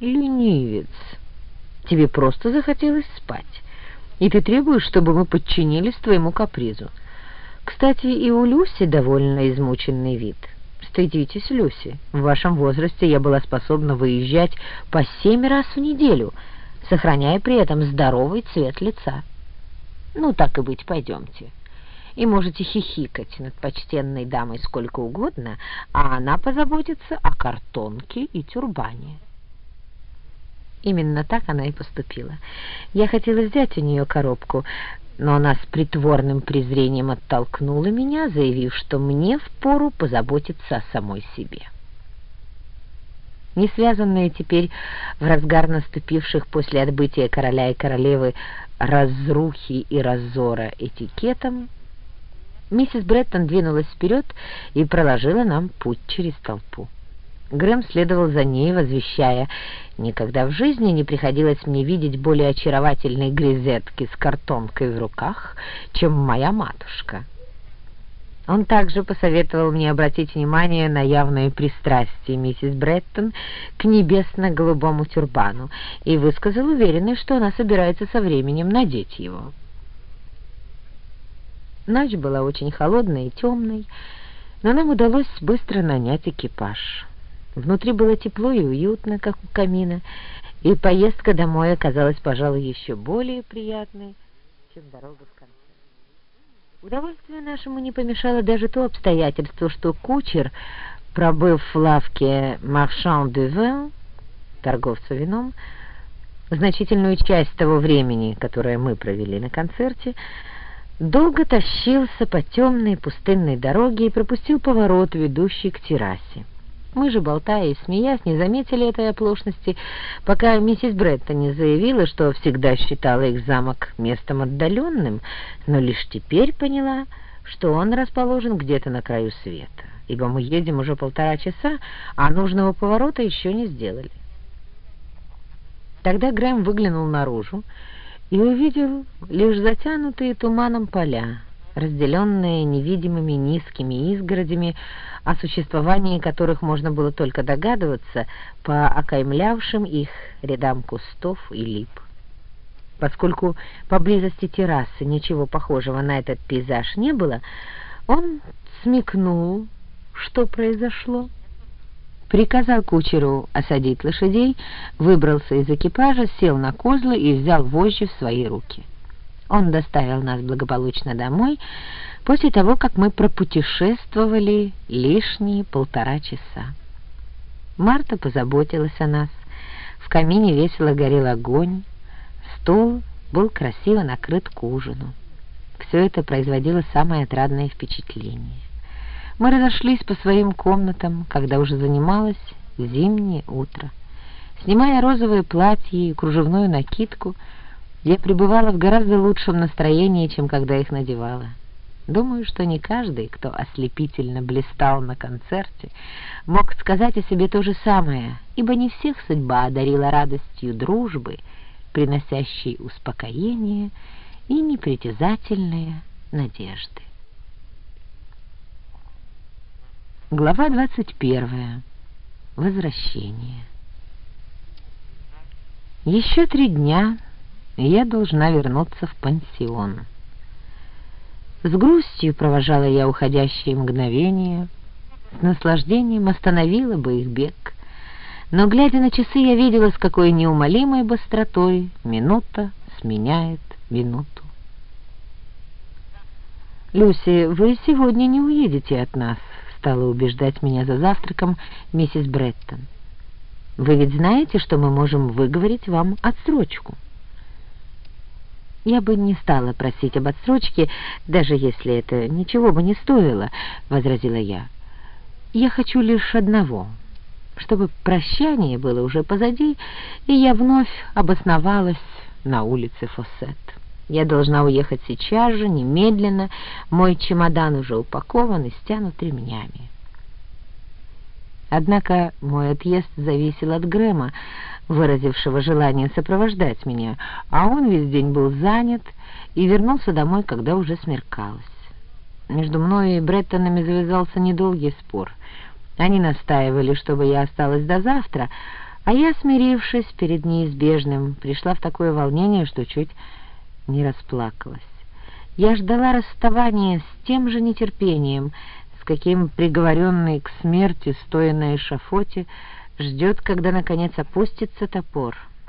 Ленивец, тебе просто захотелось спать, и ты требуешь, чтобы мы подчинились твоему капризу. Кстати, и у Люси довольно измученный вид. Стыдитесь, Люси, в вашем возрасте я была способна выезжать по семь раз в неделю, сохраняя при этом здоровый цвет лица. Ну, так и быть, пойдемте. И можете хихикать над почтенной дамой сколько угодно, а она позаботится о картонке и тюрбане. Именно так она и поступила. Я хотела взять у нее коробку, но она с притворным презрением оттолкнула меня, заявив, что мне впору позаботиться о самой себе. Не связанные теперь в разгар наступивших после отбытия короля и королевы разрухи и разора этикетом, миссис Бреттон двинулась вперед и проложила нам путь через толпу. Грэм следовал за ней, возвещая, «Никогда в жизни не приходилось мне видеть более очаровательной грезетки с картонкой в руках, чем моя матушка». Он также посоветовал мне обратить внимание на явное пристрастие миссис Бреттон к небесно-голубому тюрбану и высказал уверенность, что она собирается со временем надеть его. Ночь была очень холодной и темной, но нам удалось быстро нанять экипаж. Внутри было тепло и уютно, как у камина, и поездка домой оказалась, пожалуй, еще более приятной, чем дорога в конце. Удовольствию нашему не помешало даже то обстоятельство, что кучер, пробыв в лавке «Маршан де вин», торговца вином, значительную часть того времени, которое мы провели на концерте, долго тащился по темной пустынной дороге и пропустил поворот, ведущий к террасе. Мы же, болтая и смеясь, не заметили этой оплошности, пока миссис Бретта не заявила, что всегда считала их замок местом отдаленным, но лишь теперь поняла, что он расположен где-то на краю света, ибо мы едем уже полтора часа, а нужного поворота еще не сделали. Тогда Грэм выглянул наружу и увидел лишь затянутые туманом поля, разделенные невидимыми низкими изгородями, о существовании которых можно было только догадываться по окаймлявшим их рядам кустов и лип. Поскольку поблизости террасы ничего похожего на этот пейзаж не было, он смекнул, что произошло. Приказал кучеру осадить лошадей, выбрался из экипажа, сел на козлы и взял вожжи в свои руки. Он доставил нас благополучно домой после того, как мы пропутешествовали лишние полтора часа. Марта позаботилась о нас. В камине весело горел огонь, стол был красиво накрыт к ужину. Все это производило самое отрадное впечатление. Мы разошлись по своим комнатам, когда уже занималось зимнее утро. Снимая розовое платье и кружевную накидку, я пребывала в гораздо лучшем настроении, чем когда их надевала. Думаю, что не каждый, кто ослепительно блистал на концерте, мог сказать о себе то же самое, ибо не всех судьба одарила радостью дружбы, приносящей успокоение и непритязательные надежды. Глава 21. Возвращение. Еще три дня я должна вернуться в пансион. С грустью провожала я уходящие мгновения, с наслаждением остановила бы их бег, но, глядя на часы, я видела, с какой неумолимой быстротой минута сменяет минуту. «Люси, вы сегодня не уедете от нас», — стала убеждать меня за завтраком миссис Бреттон. «Вы ведь знаете, что мы можем выговорить вам отсрочку?» «Я бы не стала просить об отсрочке, даже если это ничего бы не стоило», — возразила я. «Я хочу лишь одного, чтобы прощание было уже позади, и я вновь обосновалась на улице Фоссет. Я должна уехать сейчас же, немедленно, мой чемодан уже упакован и стянут ремнями». Однако мой отъезд зависел от Грэма, выразившего желание сопровождать меня, а он весь день был занят и вернулся домой, когда уже смеркалось. Между мной и Бреттонами завязался недолгий спор. Они настаивали, чтобы я осталась до завтра, А я, смирившись перед неизбежным, пришла в такое волнение, что чуть не расплакалась. Я ждала расставания с тем же нетерпением, с каким приговоренный к смерти, стоя на эшафоте, ждет, когда, наконец, опустится топор —